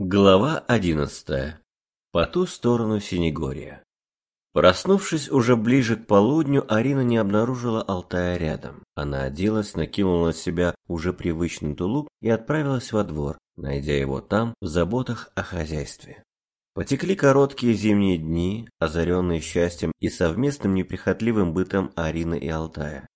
Глава одиннадцатая. По ту сторону Синегория. Проснувшись уже ближе к полудню, Арина не обнаружила Алтая рядом. Она оделась, накинула на себя уже привычный тулуп и отправилась во двор, найдя его там, в заботах о хозяйстве. Потекли короткие зимние дни, озаренные счастьем и совместным неприхотливым бытом Арины и Алтая.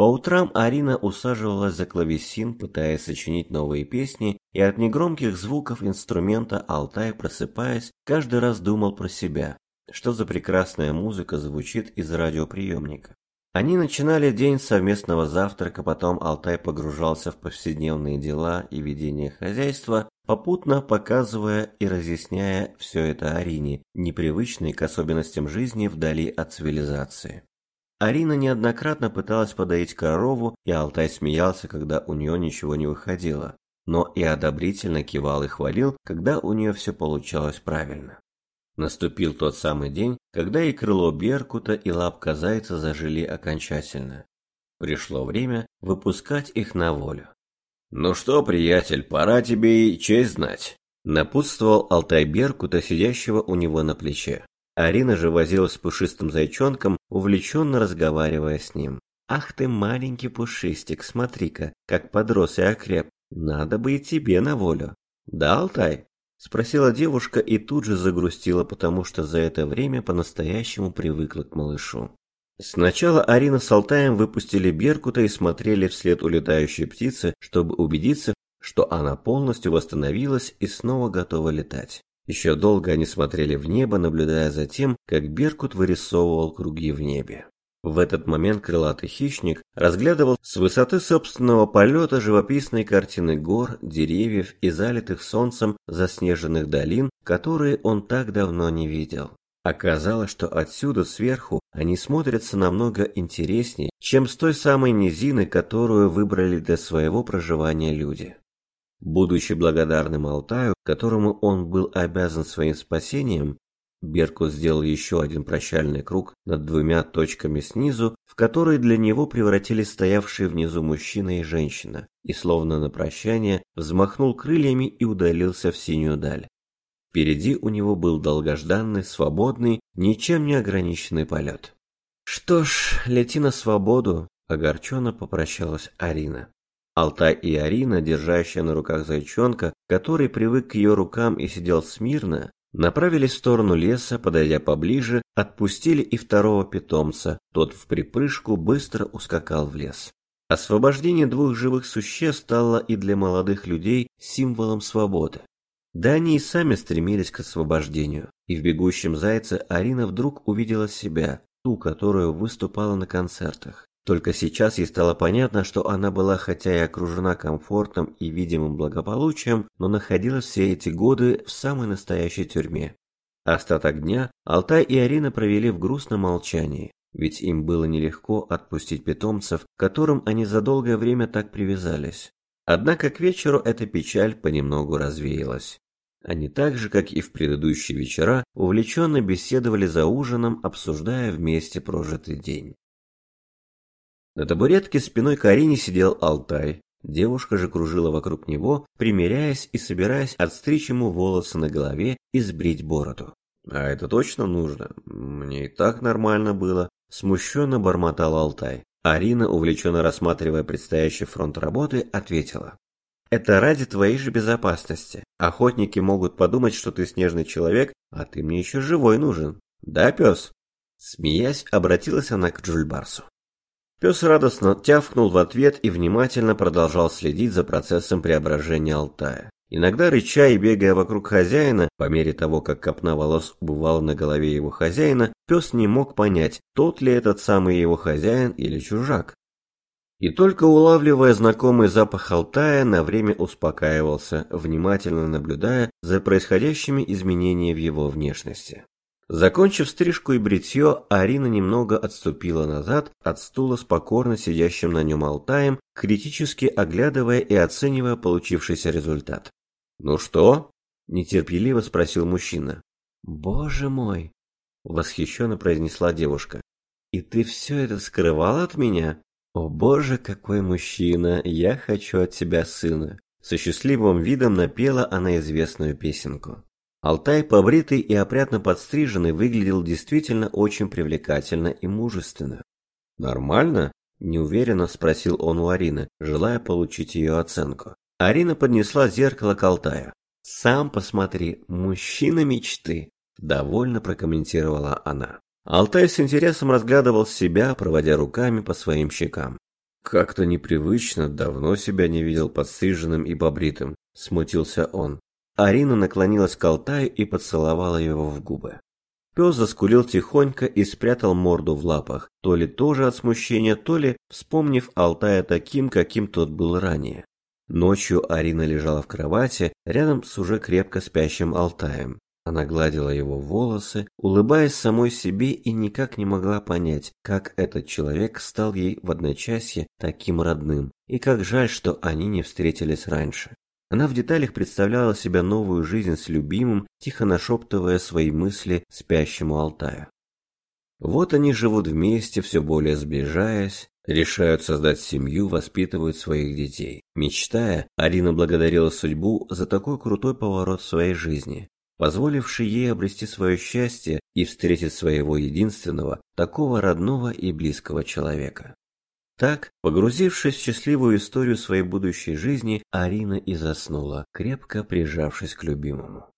По утрам Арина усаживалась за клавесин, пытаясь сочинить новые песни, и от негромких звуков инструмента Алтай, просыпаясь, каждый раз думал про себя, что за прекрасная музыка звучит из радиоприемника. Они начинали день совместного завтрака, потом Алтай погружался в повседневные дела и ведение хозяйства, попутно показывая и разъясняя все это Арине, непривычной к особенностям жизни вдали от цивилизации. Арина неоднократно пыталась подоить корову, и Алтай смеялся, когда у нее ничего не выходило, но и одобрительно кивал и хвалил, когда у нее все получалось правильно. Наступил тот самый день, когда и крыло Беркута, и лапка зайца зажили окончательно. Пришло время выпускать их на волю. «Ну что, приятель, пора тебе и честь знать», – напутствовал Алтай Беркута, сидящего у него на плече. Арина же возилась с пушистым зайчонком, увлеченно разговаривая с ним. «Ах ты, маленький пушистик, смотри-ка, как подрос и окреп. Надо бы и тебе на волю». «Да, Алтай?» – спросила девушка и тут же загрустила, потому что за это время по-настоящему привыкла к малышу. Сначала Арина с Алтаем выпустили Беркута и смотрели вслед улетающей птицы, чтобы убедиться, что она полностью восстановилась и снова готова летать. Еще долго они смотрели в небо, наблюдая за тем, как Беркут вырисовывал круги в небе. В этот момент крылатый хищник разглядывал с высоты собственного полета живописные картины гор, деревьев и залитых солнцем заснеженных долин, которые он так давно не видел. Оказалось, что отсюда сверху они смотрятся намного интереснее, чем с той самой низины, которую выбрали для своего проживания люди. Будучи благодарным Алтаю, которому он был обязан своим спасением, Беркут сделал еще один прощальный круг над двумя точками снизу, в которые для него превратились стоявшие внизу мужчина и женщина, и словно на прощание взмахнул крыльями и удалился в синюю даль. Впереди у него был долгожданный, свободный, ничем не ограниченный полет. «Что ж, лети на свободу», – огорченно попрощалась Арина. Алтай и Арина, держащая на руках зайчонка, который привык к ее рукам и сидел смирно, направились в сторону леса, подойдя поближе, отпустили и второго питомца, тот в припрыжку быстро ускакал в лес. Освобождение двух живых существ стало и для молодых людей символом свободы. Да они и сами стремились к освобождению, и в бегущем зайце Арина вдруг увидела себя, ту, которую выступала на концертах. Только сейчас ей стало понятно, что она была хотя и окружена комфортом и видимым благополучием, но находилась все эти годы в самой настоящей тюрьме. Остаток дня Алтай и Арина провели в грустном молчании, ведь им было нелегко отпустить питомцев, к которым они за долгое время так привязались. Однако к вечеру эта печаль понемногу развеялась. Они так же, как и в предыдущие вечера, увлеченно беседовали за ужином, обсуждая вместе прожитый день. На табуретке спиной к Арине сидел Алтай. Девушка же кружила вокруг него, примеряясь и собираясь отстричь ему волосы на голове и сбрить бороду. «А это точно нужно? Мне и так нормально было», – смущенно бормотал Алтай. Арина, увлеченно рассматривая предстоящий фронт работы, ответила. «Это ради твоей же безопасности. Охотники могут подумать, что ты снежный человек, а ты мне еще живой нужен. Да, пес?» Смеясь, обратилась она к Джульбарсу. Пес радостно тявкнул в ответ и внимательно продолжал следить за процессом преображения Алтая. Иногда рыча и бегая вокруг хозяина, по мере того, как копна волос убывала на голове его хозяина, пес не мог понять, тот ли этот самый его хозяин или чужак. И только улавливая знакомый запах Алтая, на время успокаивался, внимательно наблюдая за происходящими изменениями в его внешности. Закончив стрижку и бритье, Арина немного отступила назад от стула с покорно сидящим на нем Алтаем, критически оглядывая и оценивая получившийся результат. «Ну что?» – нетерпеливо спросил мужчина. «Боже мой!» – восхищенно произнесла девушка. «И ты все это скрывал от меня? О боже, какой мужчина! Я хочу от тебя сына! Со счастливым видом напела она известную песенку. Алтай, побритый и опрятно подстриженный, выглядел действительно очень привлекательно и мужественно. «Нормально?» – неуверенно спросил он у Арины, желая получить ее оценку. Арина поднесла зеркало к Алтаю. «Сам посмотри, мужчина мечты», – довольно прокомментировала она. Алтай с интересом разглядывал себя, проводя руками по своим щекам. «Как-то непривычно, давно себя не видел подстриженным и побритым», – смутился он. Арина наклонилась к Алтаю и поцеловала его в губы. Пес заскулил тихонько и спрятал морду в лапах, то ли тоже от смущения, то ли вспомнив Алтая таким, каким тот был ранее. Ночью Арина лежала в кровати рядом с уже крепко спящим Алтаем. Она гладила его волосы, улыбаясь самой себе и никак не могла понять, как этот человек стал ей в одночасье таким родным, и как жаль, что они не встретились раньше. Она в деталях представляла себе новую жизнь с любимым, тихо нашептывая свои мысли спящему Алтаю. Вот они живут вместе, все более сближаясь, решают создать семью, воспитывают своих детей. Мечтая, Арина благодарила судьбу за такой крутой поворот в своей жизни позволивший ей обрести свое счастье и встретить своего единственного, такого родного и близкого человека. Так, погрузившись в счастливую историю своей будущей жизни, Арина и заснула, крепко прижавшись к любимому.